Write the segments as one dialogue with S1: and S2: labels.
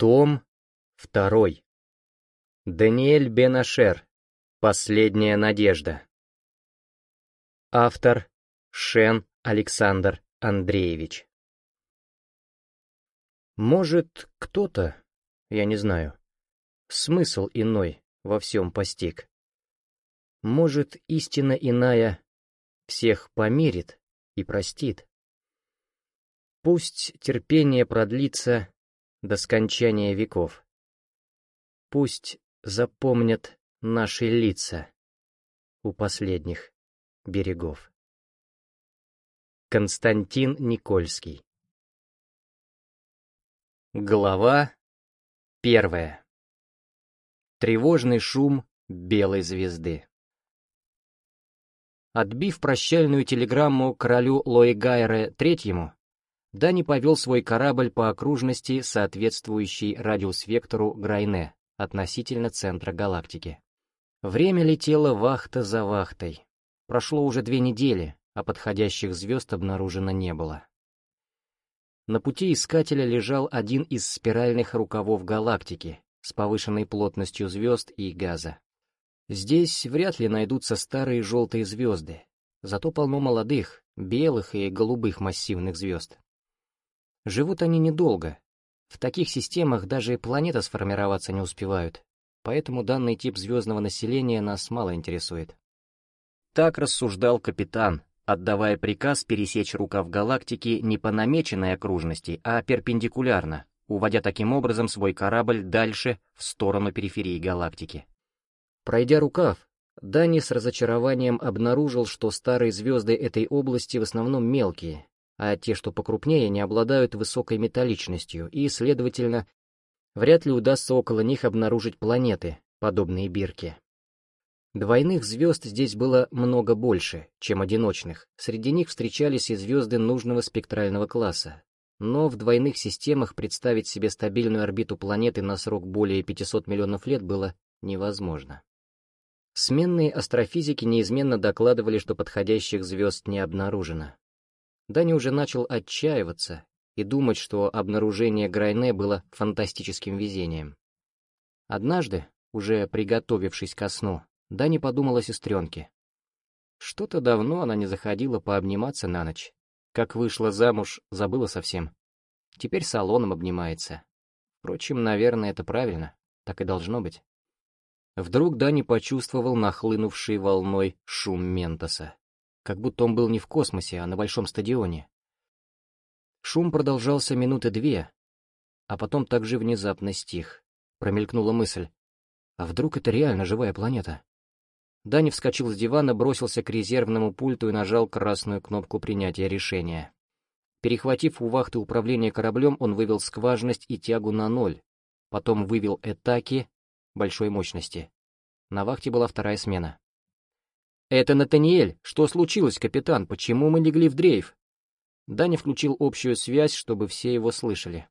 S1: Том второй. Даниэль Бенашер. Последняя надежда. Автор Шен Александр Андреевич. Может, кто-то, я не знаю, смысл иной во всем постиг. Может, истина иная всех помирит и простит. Пусть терпение продлится до скончания веков. Пусть запомнят наши лица у последних берегов. Константин Никольский Глава первая Тревожный шум белой звезды Отбив прощальную телеграмму королю Лоигайре Третьему, Дани повел свой корабль по окружности, соответствующей радиус-вектору Грайне относительно центра галактики. Время летело вахта за вахтой. Прошло уже две недели, а подходящих звезд обнаружено не было. На пути искателя лежал один из спиральных рукавов галактики с повышенной плотностью звезд и газа. Здесь вряд ли найдутся старые желтые звезды, зато полно молодых, белых и голубых массивных звезд. Живут они недолго. В таких системах даже планеты сформироваться не успевают, поэтому данный тип звездного населения нас мало интересует. Так рассуждал капитан, отдавая приказ пересечь рукав галактики не по намеченной окружности, а перпендикулярно, уводя таким образом свой корабль дальше в сторону периферии галактики. Пройдя рукав, Дани с разочарованием обнаружил, что старые звезды этой области в основном мелкие, а те, что покрупнее, не обладают высокой металличностью, и, следовательно, вряд ли удастся около них обнаружить планеты, подобные Бирке. Двойных звезд здесь было много больше, чем одиночных, среди них встречались и звезды нужного спектрального класса, но в двойных системах представить себе стабильную орбиту планеты на срок более 500 миллионов лет было невозможно. Сменные астрофизики неизменно докладывали, что подходящих звезд не обнаружено. Дани уже начал отчаиваться и думать, что обнаружение Грайне было фантастическим везением. Однажды, уже приготовившись ко сну, Дани подумал о сестренке. Что-то давно она не заходила пообниматься на ночь. Как вышла замуж, забыла совсем. Теперь салоном обнимается. Впрочем, наверное, это правильно. Так и должно быть. Вдруг Дани почувствовал нахлынувший волной шум Ментоса как будто он был не в космосе, а на большом стадионе. Шум продолжался минуты две, а потом также внезапно стих. Промелькнула мысль. А вдруг это реально живая планета? Дани вскочил с дивана, бросился к резервному пульту и нажал красную кнопку принятия решения. Перехватив у вахты управление кораблем, он вывел скважность и тягу на ноль, потом вывел этаки большой мощности. На вахте была вторая смена. «Это Натаниэль. Что случилось, капитан? Почему мы легли в дрейф?» Даня включил общую связь, чтобы все его слышали.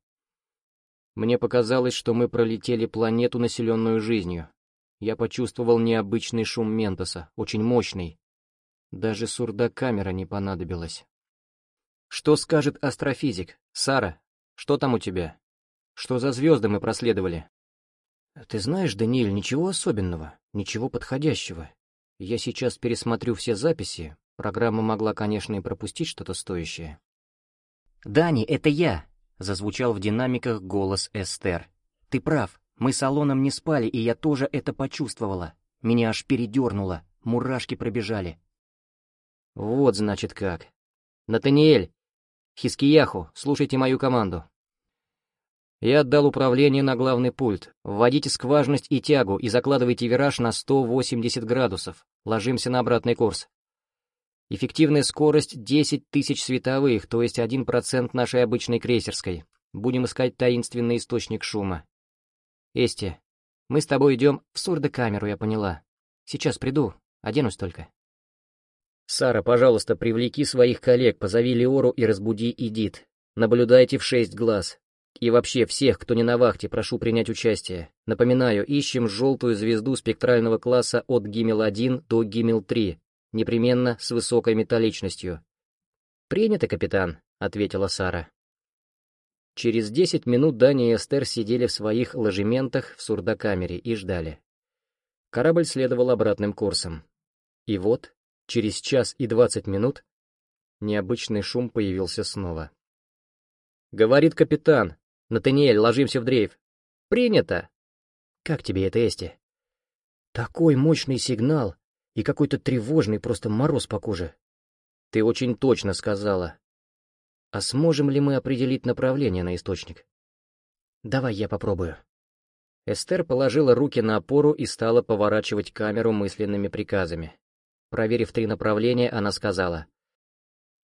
S1: Мне показалось, что мы пролетели планету, населенную жизнью. Я почувствовал необычный шум Ментоса, очень мощный. Даже сурдокамера не понадобилась. «Что скажет астрофизик? Сара, что там у тебя? Что за звезды мы проследовали?» «Ты знаешь, Даниэль, ничего особенного, ничего подходящего. Я сейчас пересмотрю все записи. Программа могла, конечно, и пропустить что-то стоящее. «Дани, это я!» — зазвучал в динамиках голос Эстер. «Ты прав. Мы с Алоном не спали, и я тоже это почувствовала. Меня аж передернуло, мурашки пробежали». «Вот, значит, как. Натаниэль, Хискияху, слушайте мою команду. Я отдал управление на главный пульт. Вводите скважность и тягу и закладывайте вираж на 180 градусов. Ложимся на обратный курс. Эффективная скорость 10 тысяч световых, то есть 1% нашей обычной крейсерской. Будем искать таинственный источник шума. Эсти, мы с тобой идем в сурдокамеру, я поняла. Сейчас приду, оденусь только. Сара, пожалуйста, привлеки своих коллег, позови Леору и разбуди Идит. Наблюдайте в шесть глаз. И вообще всех, кто не на вахте, прошу принять участие. Напоминаю, ищем желтую звезду спектрального класса от Гимел-1 до Гимел-3, непременно с высокой металличностью. «Принято, капитан», — ответила Сара. Через десять минут Дани и Эстер сидели в своих ложементах в сурдокамере и ждали. Корабль следовал обратным курсом. И вот, через час и двадцать минут, необычный шум появился снова. «Говорит капитан. Натаниэль, ложимся в дрейф». «Принято!» «Как тебе это, Эсти?» «Такой мощный сигнал и какой-то тревожный просто мороз по коже». «Ты очень точно сказала. А сможем ли мы определить направление на источник? Давай я попробую. Эстер положила руки на опору и стала поворачивать камеру мысленными приказами. Проверив три направления, она сказала.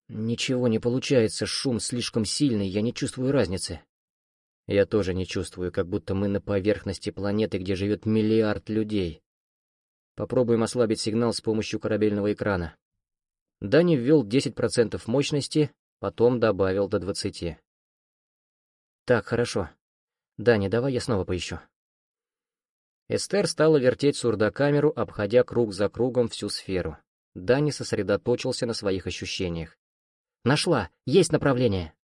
S1: «Ничего не получается, шум слишком сильный, я не чувствую разницы». «Я тоже не чувствую, как будто мы на поверхности планеты, где живет миллиард людей. Попробуем ослабить сигнал с помощью корабельного экрана». Дани ввел 10% мощности, Потом добавил до двадцати. «Так, хорошо. Даня, давай я снова поищу». Эстер стала вертеть сурдокамеру, обходя круг за кругом всю сферу. Дани сосредоточился на своих ощущениях. «Нашла! Есть направление!»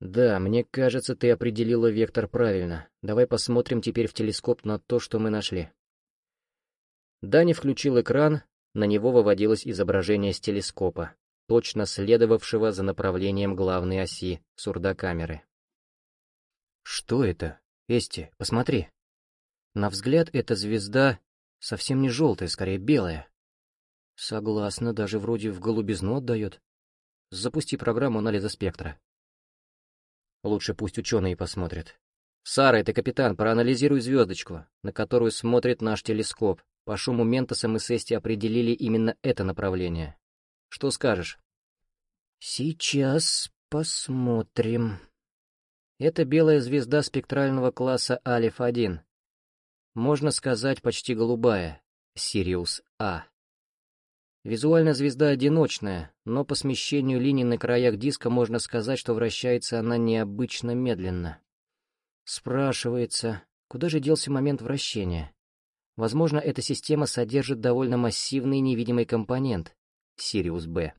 S1: «Да, мне кажется, ты определила вектор правильно. Давай посмотрим теперь в телескоп на то, что мы нашли». Дани включил экран, на него выводилось изображение с телескопа точно следовавшего за направлением главной оси сурдокамеры. «Что это? Эсти, посмотри!» На взгляд эта звезда совсем не желтая, скорее белая. Согласна, даже вроде в голубизну отдает. Запусти программу анализа спектра. Лучше пусть ученые посмотрят. Сара, это капитан, проанализируй звездочку, на которую смотрит наш телескоп. По шуму Ментоса мы с Эсти определили именно это направление. Что скажешь? Сейчас посмотрим. Это белая звезда спектрального класса Алиф-1. Можно сказать, почти голубая. Сириус А. Визуально звезда одиночная, но по смещению линий на краях диска можно сказать, что вращается она необычно медленно. Спрашивается, куда же делся момент вращения? Возможно, эта система содержит довольно массивный невидимый компонент, Сириус Б.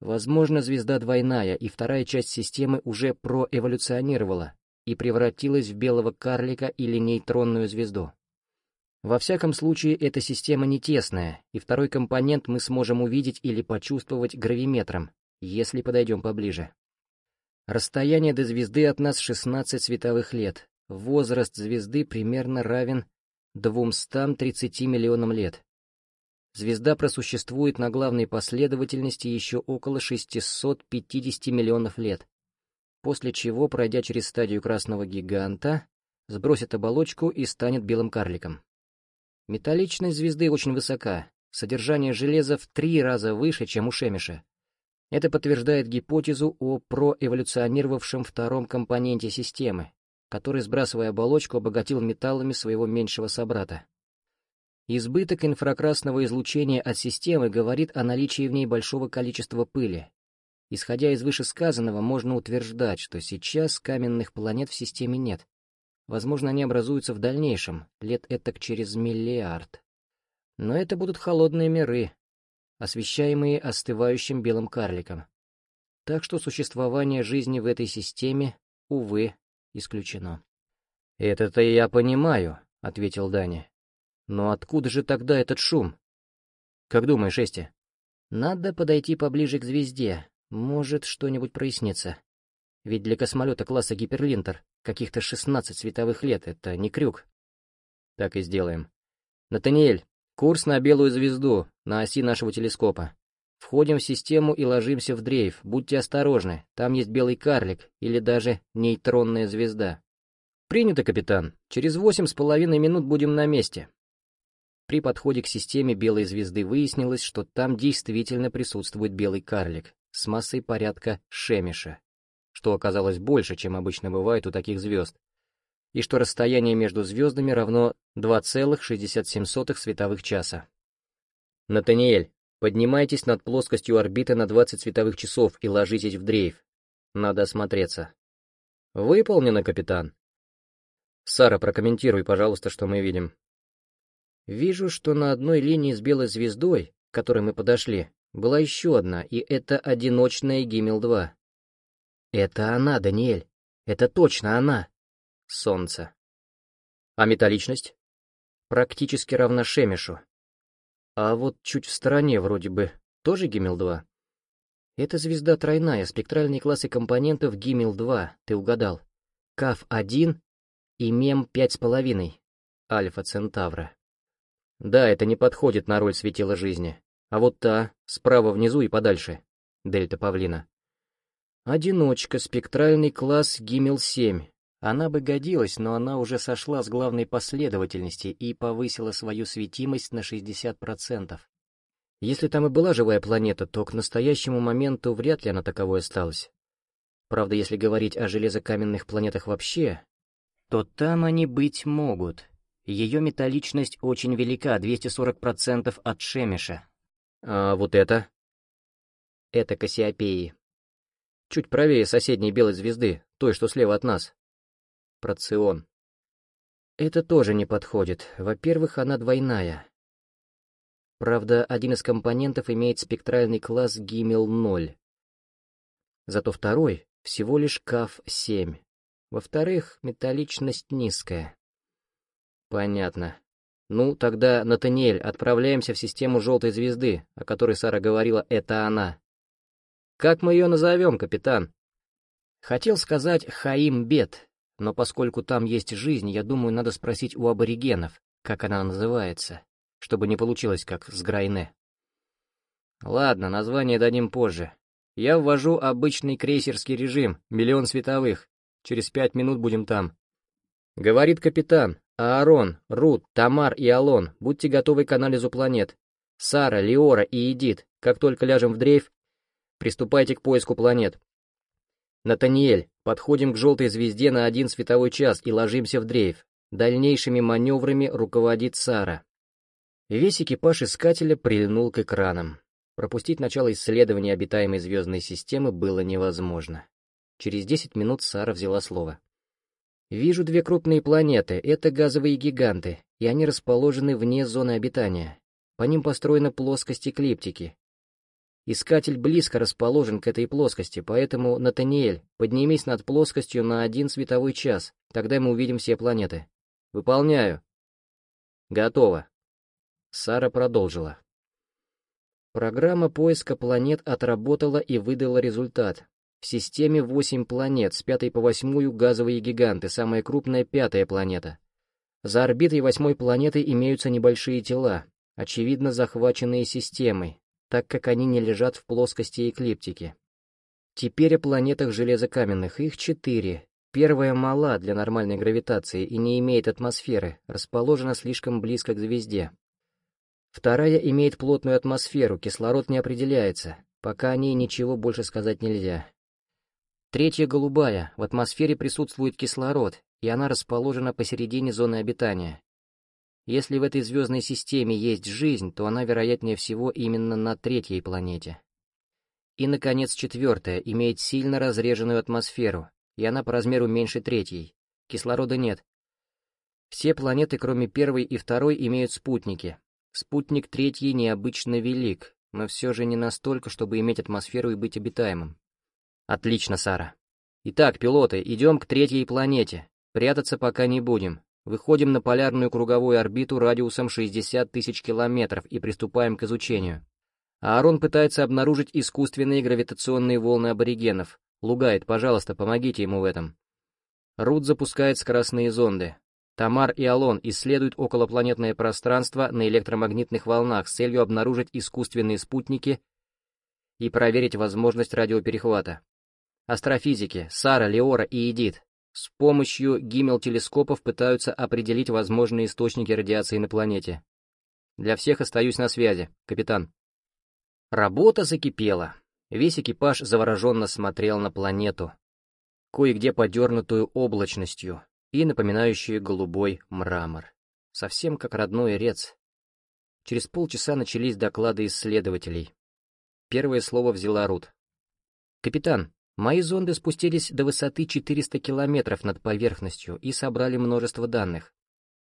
S1: Возможно, звезда двойная, и вторая часть системы уже проэволюционировала и превратилась в белого карлика или нейтронную звезду. Во всяком случае, эта система не тесная, и второй компонент мы сможем увидеть или почувствовать гравиметром, если подойдем поближе. Расстояние до звезды от нас 16 световых лет. Возраст звезды примерно равен 230 миллионам лет. Звезда просуществует на главной последовательности еще около 650 миллионов лет, после чего, пройдя через стадию красного гиганта, сбросит оболочку и станет белым карликом. Металличность звезды очень высока, содержание железа в три раза выше, чем у Шемиша. Это подтверждает гипотезу о проэволюционировавшем втором компоненте системы, который, сбрасывая оболочку, обогатил металлами своего меньшего собрата. Избыток инфракрасного излучения от системы говорит о наличии в ней большого количества пыли. Исходя из вышесказанного, можно утверждать, что сейчас каменных планет в системе нет. Возможно, они образуются в дальнейшем, лет этак через миллиард. Но это будут холодные миры, освещаемые остывающим белым карликом. Так что существование жизни в этой системе, увы, исключено. «Это-то я понимаю», — ответил Даня. Но откуда же тогда этот шум? Как думаешь, Эсти? Надо подойти поближе к звезде. Может, что-нибудь прояснится. Ведь для космолета класса Гиперлинтер каких-то 16 световых лет — это не крюк. Так и сделаем. Натаниэль, курс на белую звезду, на оси нашего телескопа. Входим в систему и ложимся в дрейф. Будьте осторожны, там есть белый карлик или даже нейтронная звезда. Принято, капитан. Через восемь с половиной минут будем на месте. При подходе к системе белой звезды выяснилось, что там действительно присутствует белый карлик с массой порядка Шемиша, что оказалось больше, чем обычно бывает у таких звезд, и что расстояние между звездами равно 2,67 световых часа. Натаниэль, поднимайтесь над плоскостью орбиты на 20 световых часов и ложитесь в дрейф. Надо осмотреться. Выполнено, капитан. Сара, прокомментируй, пожалуйста, что мы видим. Вижу, что на одной линии с белой звездой, к которой мы подошли, была еще одна, и это одиночная Гиммел-2. Это она, Даниэль. Это точно она. Солнце. А металличность? Практически равна Шемишу. А вот чуть в стороне вроде бы тоже Гиммел-2. Это звезда тройная, спектральные классы компонентов Гиммел-2, ты угадал. КАФ-1 и МЕМ 5,5, Альфа Центавра. Да, это не подходит на роль светила жизни. А вот та, справа внизу и подальше, Дельта Павлина. Одиночка, спектральный класс Гиммел-7. Она бы годилась, но она уже сошла с главной последовательности и повысила свою светимость на 60%. Если там и была живая планета, то к настоящему моменту вряд ли она таковой осталась. Правда, если говорить о железокаменных планетах вообще, то там они быть могут. Ее металличность очень велика, 240% от Шемиша. А вот это? Это Кассиопеи. Чуть правее соседней белой звезды, той, что слева от нас. Процион. Это тоже не подходит. Во-первых, она двойная. Правда, один из компонентов имеет спектральный класс Гиммел-0. Зато второй — всего лишь КАФ-7. Во-вторых, металличность низкая. Понятно. Ну, тогда, Натаниэль, отправляемся в систему желтой звезды, о которой Сара говорила, это она. Как мы ее назовем, капитан? Хотел сказать Хаим Бет, но поскольку там есть жизнь, я думаю, надо спросить у аборигенов, как она называется, чтобы не получилось, как с Грайне. Ладно, название дадим позже. Я ввожу обычный крейсерский режим, миллион световых. Через пять минут будем там. Говорит капитан. Аарон, Рут, Тамар и Алон, будьте готовы к анализу планет. Сара, Леора и Эдит, как только ляжем в дрейф, приступайте к поиску планет. Натаниэль, подходим к желтой звезде на один световой час и ложимся в дрейф. Дальнейшими маневрами руководит Сара. Весь экипаж искателя прильнул к экранам. Пропустить начало исследования обитаемой звездной системы было невозможно. Через 10 минут Сара взяла слово. «Вижу две крупные планеты, это газовые гиганты, и они расположены вне зоны обитания. По ним построена плоскость эклиптики, Искатель близко расположен к этой плоскости, поэтому, Натаниэль, поднимись над плоскостью на один световой час, тогда мы увидим все планеты. Выполняю. Готово. Сара продолжила. Программа поиска планет отработала и выдала результат. В системе восемь планет, с пятой по восьмую газовые гиганты, самая крупная пятая планета. За орбитой восьмой планеты имеются небольшие тела, очевидно захваченные системой, так как они не лежат в плоскости эклиптики. Теперь о планетах железокаменных, их четыре. Первая мала для нормальной гравитации и не имеет атмосферы, расположена слишком близко к звезде. Вторая имеет плотную атмосферу, кислород не определяется, пока о ней ничего больше сказать нельзя. Третья голубая, в атмосфере присутствует кислород, и она расположена посередине зоны обитания, если в этой звездной системе есть жизнь, то она, вероятнее всего, именно на третьей планете. И, наконец, четвертая имеет сильно разреженную атмосферу, и она по размеру меньше третьей. Кислорода нет. Все планеты, кроме первой и второй, имеют спутники. Спутник третий необычно велик, но все же не настолько, чтобы иметь атмосферу и быть обитаемым. Отлично, Сара. Итак, пилоты, идем к третьей планете. Прятаться пока не будем. Выходим на полярную круговую орбиту радиусом 60 тысяч километров и приступаем к изучению. Аарон пытается обнаружить искусственные гравитационные волны аборигенов. Лугает, пожалуйста, помогите ему в этом. Рут запускает скоростные зонды. Тамар и Алон исследуют околопланетное пространство на электромагнитных волнах с целью обнаружить искусственные спутники и проверить возможность радиоперехвата. Астрофизики Сара, Леора и Эдит с помощью гиммел-телескопов пытаются определить возможные источники радиации на планете. Для всех остаюсь на связи, капитан. Работа закипела. Весь экипаж завороженно смотрел на планету, кое-где подернутую облачностью и напоминающую голубой мрамор. Совсем как родной рец. Через полчаса начались доклады исследователей. Первое слово взяла Рут. «Капитан, Мои зонды спустились до высоты 400 километров над поверхностью и собрали множество данных.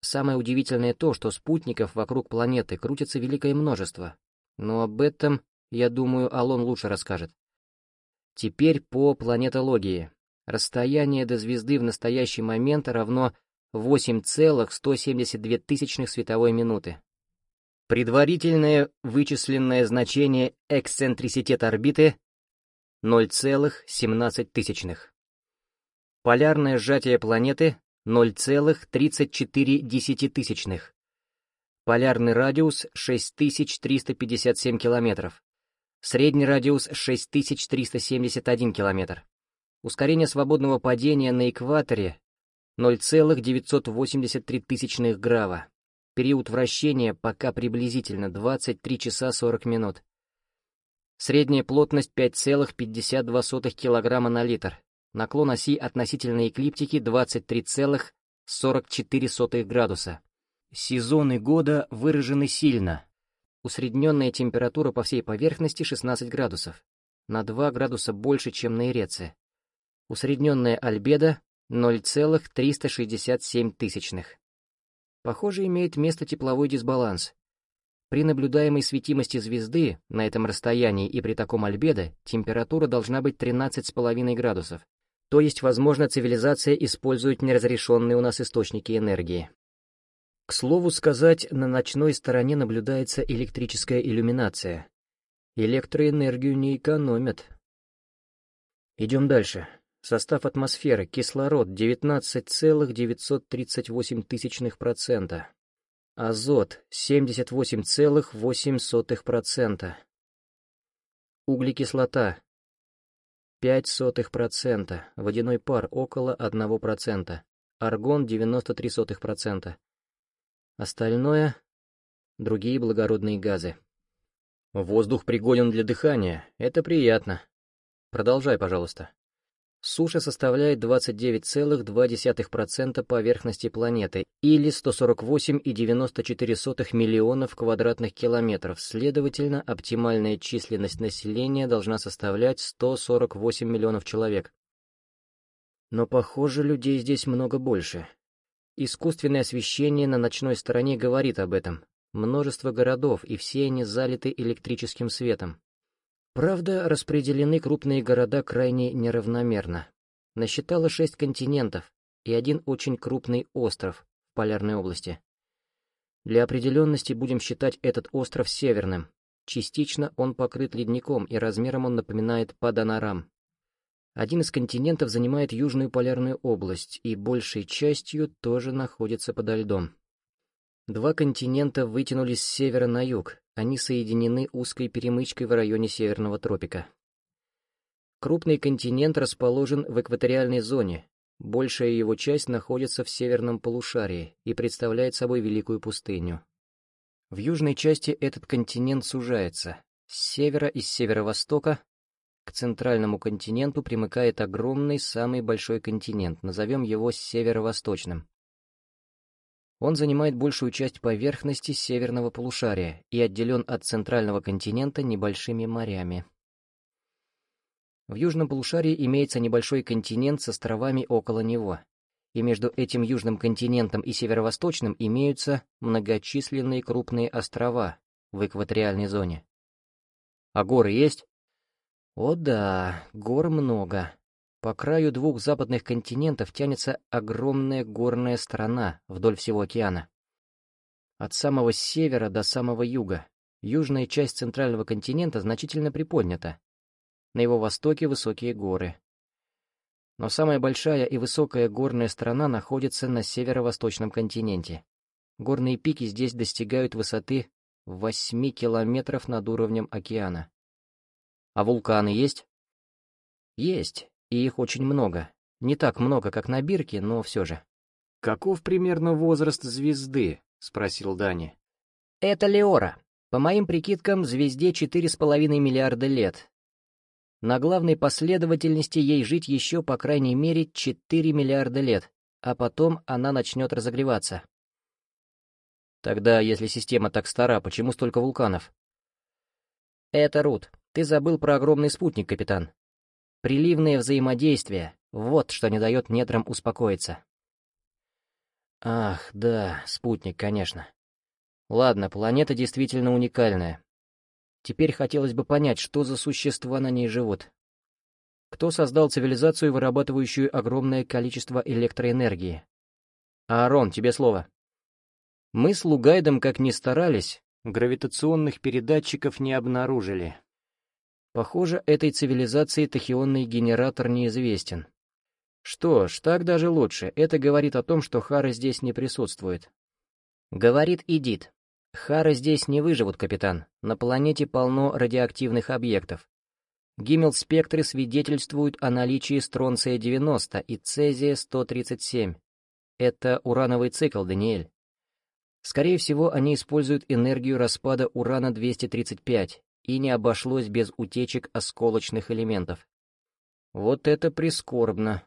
S1: Самое удивительное то, что спутников вокруг планеты крутится великое множество. Но об этом, я думаю, Алон лучше расскажет. Теперь по планетологии. Расстояние до звезды в настоящий момент равно 8,172 световой минуты. Предварительное вычисленное значение эксцентриситета орбиты 0,17. Полярное сжатие планеты 0,34. Полярный радиус 6357 километров. Средний радиус 6371 километр. Ускорение свободного падения на экваторе 0,983 грава. Период вращения пока приблизительно 23 часа 40 минут. Средняя плотность 5,52 кг на литр. Наклон оси относительной эклиптики 23,44 градуса. Сезоны года выражены сильно. Усредненная температура по всей поверхности 16 градусов, на 2 градуса больше, чем на Иреце. Усредненная альбедо 0,367 тысячных. Похоже, имеет место тепловой дисбаланс. При наблюдаемой светимости звезды на этом расстоянии и при таком альбедо температура должна быть 13,5 градусов. То есть, возможно, цивилизация использует неразрешенные у нас источники энергии. К слову сказать, на ночной стороне наблюдается электрическая иллюминация. Электроэнергию не экономят. Идем дальше. Состав атмосферы. Кислород 19,938%. Азот 78,8%. Углекислота 0,05%. Водяной пар около 1%. Аргон 93%. Остальное — другие благородные газы. Воздух пригоден для дыхания. Это приятно. Продолжай, пожалуйста. Суша составляет 29,2% поверхности планеты, или 148,94 миллионов квадратных километров, следовательно, оптимальная численность населения должна составлять 148 миллионов человек. Но, похоже, людей здесь много больше. Искусственное освещение на ночной стороне говорит об этом. Множество городов, и все они залиты электрическим светом. Правда, распределены крупные города крайне неравномерно. Насчитало шесть континентов и один очень крупный остров в полярной области. Для определенности будем считать этот остров северным. Частично он покрыт ледником, и размером он напоминает Паданарам. Один из континентов занимает южную полярную область и большей частью тоже находится подо льдом. Два континента вытянулись с севера на юг, они соединены узкой перемычкой в районе Северного тропика. Крупный континент расположен в экваториальной зоне, большая его часть находится в северном полушарии и представляет собой великую пустыню. В южной части этот континент сужается. С севера и с северо-востока к центральному континенту примыкает огромный самый большой континент, назовем его северо-восточным. Он занимает большую часть поверхности северного полушария и отделен от центрального континента небольшими морями. В южном полушарии имеется небольшой континент с островами около него, и между этим южным континентом и северо-восточным имеются многочисленные крупные острова в экваториальной зоне. А горы есть? О да, гор много. По краю двух западных континентов тянется огромная горная страна вдоль всего океана. От самого севера до самого юга. Южная часть центрального континента значительно приподнята. На его востоке высокие горы. Но самая большая и высокая горная страна находится на северо-восточном континенте. Горные пики здесь достигают высоты 8 километров над уровнем океана. А вулканы есть? Есть, и их очень много. Не так много, как на Бирке, но все же. «Каков примерно возраст звезды?» — спросил Дани. «Это Леора. По моим прикидкам, звезде 4,5 миллиарда лет. На главной последовательности ей жить еще, по крайней мере, 4 миллиарда лет, а потом она начнет разогреваться. Тогда, если система так стара, почему столько вулканов? Это Рут. Ты забыл про огромный спутник, капитан. Приливное взаимодействие — вот что не дает недрам успокоиться. Ах, да, спутник, конечно. Ладно, планета действительно уникальная. Теперь хотелось бы понять, что за существа на ней живут. Кто создал цивилизацию, вырабатывающую огромное количество электроэнергии? Аарон, тебе слово. Мы с Лугайдом, как ни старались, гравитационных передатчиков не обнаружили. Похоже, этой цивилизации тахионный генератор неизвестен. Что ж, так даже лучше. Это говорит о том, что Хара здесь не присутствует. Говорит Идит. Хары здесь не выживут, капитан. На планете полно радиоактивных объектов. Гиммел-спектры свидетельствуют о наличии стронция-90 и цезия-137. Это урановый цикл, Даниэль. Скорее всего, они используют энергию распада урана-235, и не обошлось без утечек осколочных элементов. Вот это прискорбно.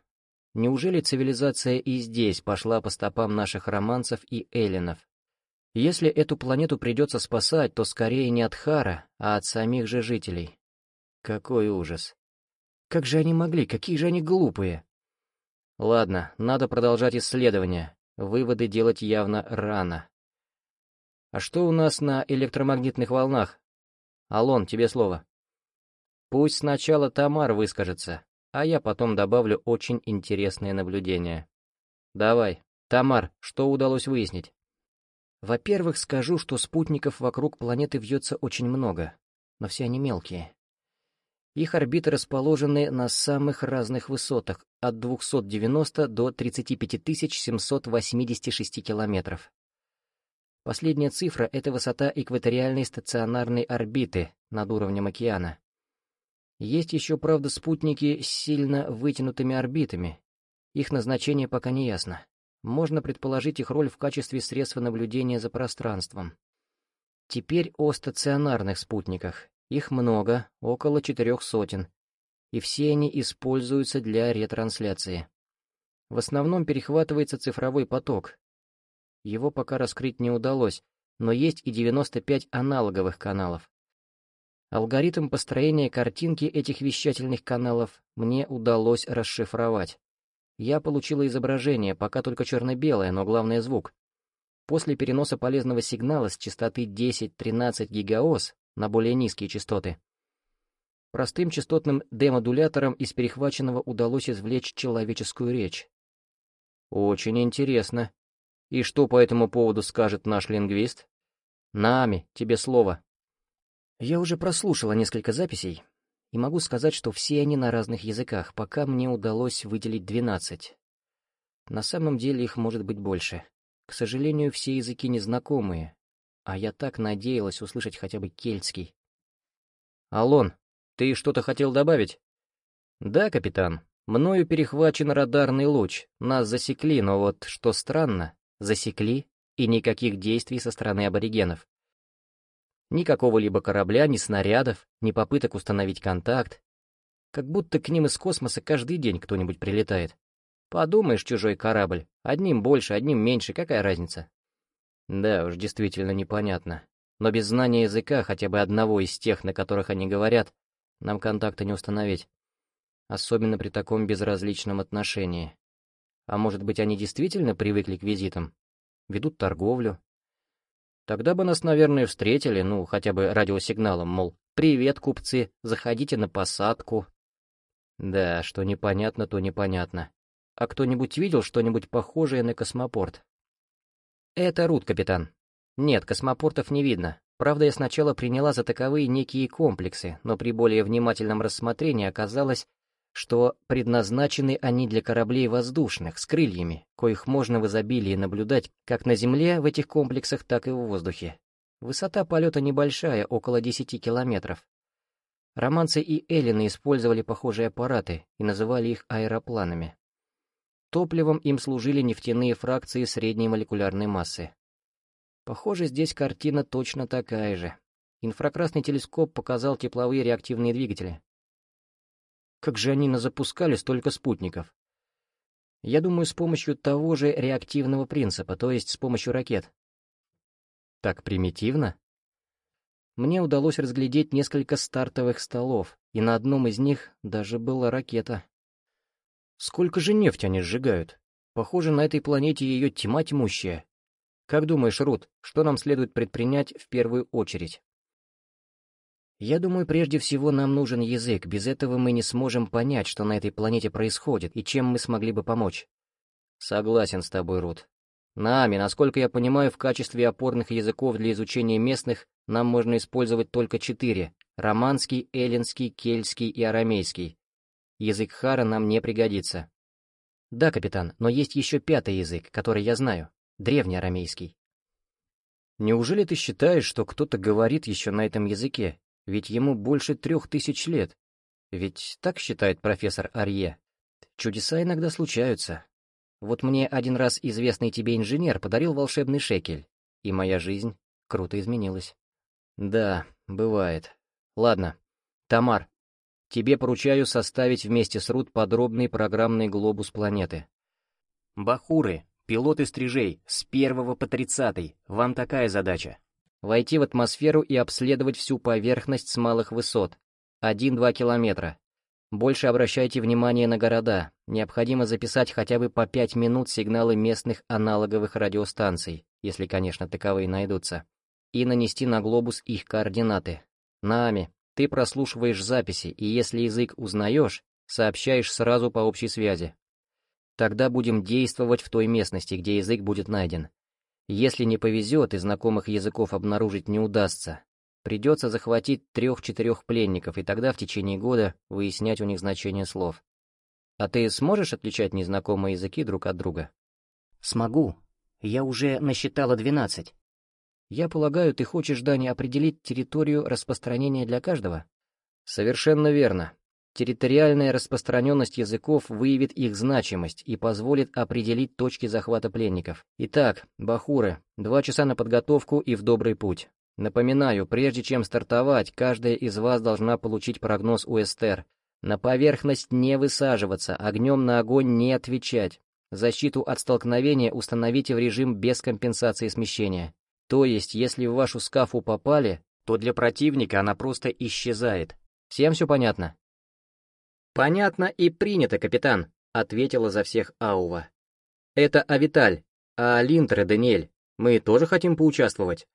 S1: Неужели цивилизация и здесь пошла по стопам наших романцев и эллинов? Если эту планету придется спасать, то скорее не от Хара, а от самих же жителей. Какой ужас. Как же они могли, какие же они глупые. Ладно, надо продолжать исследования. Выводы делать явно рано. А что у нас на электромагнитных волнах? Алон, тебе слово. Пусть сначала Тамар выскажется, а я потом добавлю очень интересные наблюдения. Давай, Тамар, что удалось выяснить? Во-первых, скажу, что спутников вокруг планеты вьется очень много, но все они мелкие. Их орбиты расположены на самых разных высотах, от 290 до 35 786 километров. Последняя цифра — это высота экваториальной стационарной орбиты над уровнем океана. Есть еще, правда, спутники с сильно вытянутыми орбитами. Их назначение пока не ясно можно предположить их роль в качестве средства наблюдения за пространством. Теперь о стационарных спутниках. Их много, около четырех сотен, и все они используются для ретрансляции. В основном перехватывается цифровой поток. Его пока раскрыть не удалось, но есть и 95 аналоговых каналов. Алгоритм построения картинки этих вещательных каналов мне удалось расшифровать. Я получила изображение, пока только черно-белое, но главное звук. После переноса полезного сигнала с частоты 10-13 ГГц на более низкие частоты. Простым частотным демодулятором из перехваченного удалось извлечь человеческую речь. Очень интересно. И что по этому поводу скажет наш лингвист? Нами, тебе слово. Я уже прослушала несколько записей, и могу сказать, что все они на разных языках, пока мне удалось выделить 12. На самом деле их может быть больше. К сожалению, все языки незнакомые, а я так надеялась услышать хотя бы кельтский. «Алон, ты что-то хотел добавить?» «Да, капитан. Мною перехвачен радарный луч. Нас засекли, но вот, что странно, засекли, и никаких действий со стороны аборигенов. Ни какого-либо корабля, ни снарядов, ни попыток установить контакт. Как будто к ним из космоса каждый день кто-нибудь прилетает. Подумаешь, чужой корабль. Одним больше, одним меньше, какая разница? Да уж, действительно непонятно. Но без знания языка, хотя бы одного из тех, на которых они говорят, нам контакта не установить. Особенно при таком безразличном отношении. А может быть, они действительно привыкли к визитам? Ведут торговлю, Тогда бы нас, наверное, встретили, ну, хотя бы радиосигналом, мол, «Привет, купцы, заходите на посадку». Да, что непонятно, то непонятно. А кто-нибудь видел что-нибудь похожее на космопорт? Это Рут, капитан. Нет, космопортов не видно. Правда, я сначала приняла за таковые некие комплексы, но при более внимательном рассмотрении оказалось, что предназначены они для кораблей воздушных, с крыльями, коих можно в изобилии наблюдать как на Земле в этих комплексах, так и в воздухе. Высота полета небольшая, около 10 километров. Романцы и эллины использовали похожие аппараты и называли их аэропланами. Топливом им служили нефтяные фракции средней молекулярной массы. Похоже, здесь картина точно такая же. Инфракрасный телескоп показал тепловые реактивные двигатели, как же они назапускали столько спутников? Я думаю, с помощью того же реактивного принципа, то есть с помощью ракет. Так примитивно? Мне удалось разглядеть несколько стартовых столов, и на одном из них даже была ракета. Сколько же нефти они сжигают? Похоже, на этой планете ее тьма тьмущая. Как думаешь, Рут, что нам следует предпринять в первую очередь? Я думаю, прежде всего нам нужен язык, без этого мы не сможем понять, что на этой планете происходит и чем мы смогли бы помочь. Согласен с тобой, Рут. Нами, насколько я понимаю, в качестве опорных языков для изучения местных нам можно использовать только четыре — романский, эллинский, кельтский и арамейский. Язык Хара нам не пригодится. Да, капитан, но есть еще пятый язык, который я знаю — древний арамейский. Неужели ты считаешь, что кто-то говорит еще на этом языке? Ведь ему больше трех тысяч лет. Ведь так считает профессор Арье. Чудеса иногда случаются. Вот мне один раз известный тебе инженер подарил волшебный шекель, и моя жизнь круто изменилась. Да, бывает. Ладно. Тамар, тебе поручаю составить вместе с Рут подробный программный глобус планеты. Бахуры, пилоты стрижей, с первого по тридцатый, вам такая задача. Войти в атмосферу и обследовать всю поверхность с малых высот. 1-2 километра. Больше обращайте внимание на города. Необходимо записать хотя бы по 5 минут сигналы местных аналоговых радиостанций, если, конечно, таковые найдутся и нанести на глобус их координаты. Нами, ты прослушиваешь записи, и если язык узнаешь, сообщаешь сразу по общей связи. Тогда будем действовать в той местности, где язык будет найден. Если не повезет и знакомых языков обнаружить не удастся, придется захватить трех-четырех пленников, и тогда в течение года выяснять у них значение слов. А ты сможешь отличать незнакомые языки друг от друга? Смогу. Я уже насчитала двенадцать. Я полагаю, ты хочешь, Дани, определить территорию распространения для каждого? Совершенно верно. Территориальная распространенность языков выявит их значимость и позволит определить точки захвата пленников. Итак, бахуры, два часа на подготовку и в добрый путь. Напоминаю, прежде чем стартовать, каждая из вас должна получить прогноз у Эстер. На поверхность не высаживаться, огнем на огонь не отвечать. Защиту от столкновения установите в режим без компенсации смещения. То есть, если в вашу скафу попали, то для противника она просто исчезает. Всем все понятно? «Понятно и принято, капитан», — ответила за всех Аува. «Это Авиталь, а Линтер и Даниэль, мы тоже хотим поучаствовать?»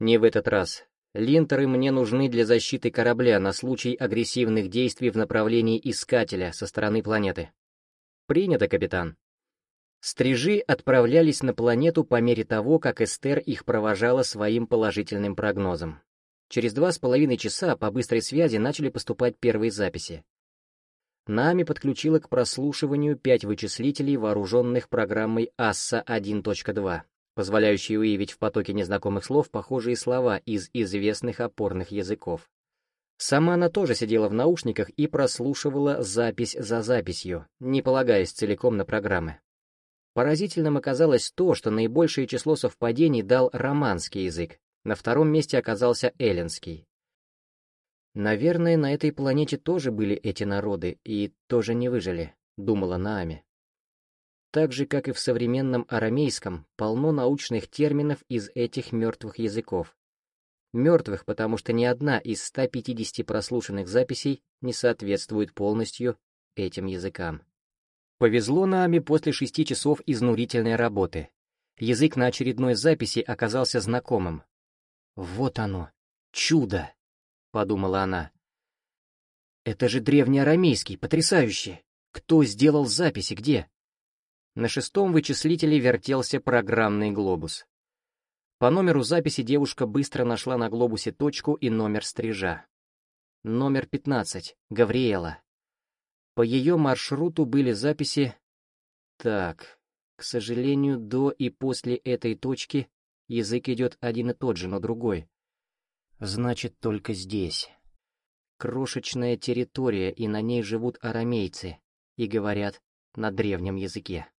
S1: «Не в этот раз. Линтеры мне нужны для защиты корабля на случай агрессивных действий в направлении Искателя со стороны планеты». «Принято, капитан». Стрижи отправлялись на планету по мере того, как Эстер их провожала своим положительным прогнозом. Через два с половиной часа по быстрой связи начали поступать первые записи. Нами подключила к прослушиванию пять вычислителей, вооруженных программой ASSA 1.2, позволяющей выявить в потоке незнакомых слов похожие слова из известных опорных языков. Сама она тоже сидела в наушниках и прослушивала запись за записью, не полагаясь целиком на программы. Поразительным оказалось то, что наибольшее число совпадений дал романский язык, на втором месте оказался эллинский. «Наверное, на этой планете тоже были эти народы и тоже не выжили», — думала Наами. Так же, как и в современном арамейском, полно научных терминов из этих мертвых языков. Мертвых, потому что ни одна из 150 прослушанных записей не соответствует полностью этим языкам. Повезло Наами после шести часов изнурительной работы. Язык на очередной записи оказался знакомым. «Вот оно! Чудо!» — подумала она. «Это же древнеарамейский, потрясающе! Кто сделал записи, где?» На шестом вычислителе вертелся программный глобус. По номеру записи девушка быстро нашла на глобусе точку и номер стрижа. Номер 15, Гавриэла. По ее маршруту были записи... Так, к сожалению, до и после этой точки язык идет один и тот же, но другой. Значит, только здесь. Крошечная территория, и на ней живут арамейцы, и говорят на древнем языке.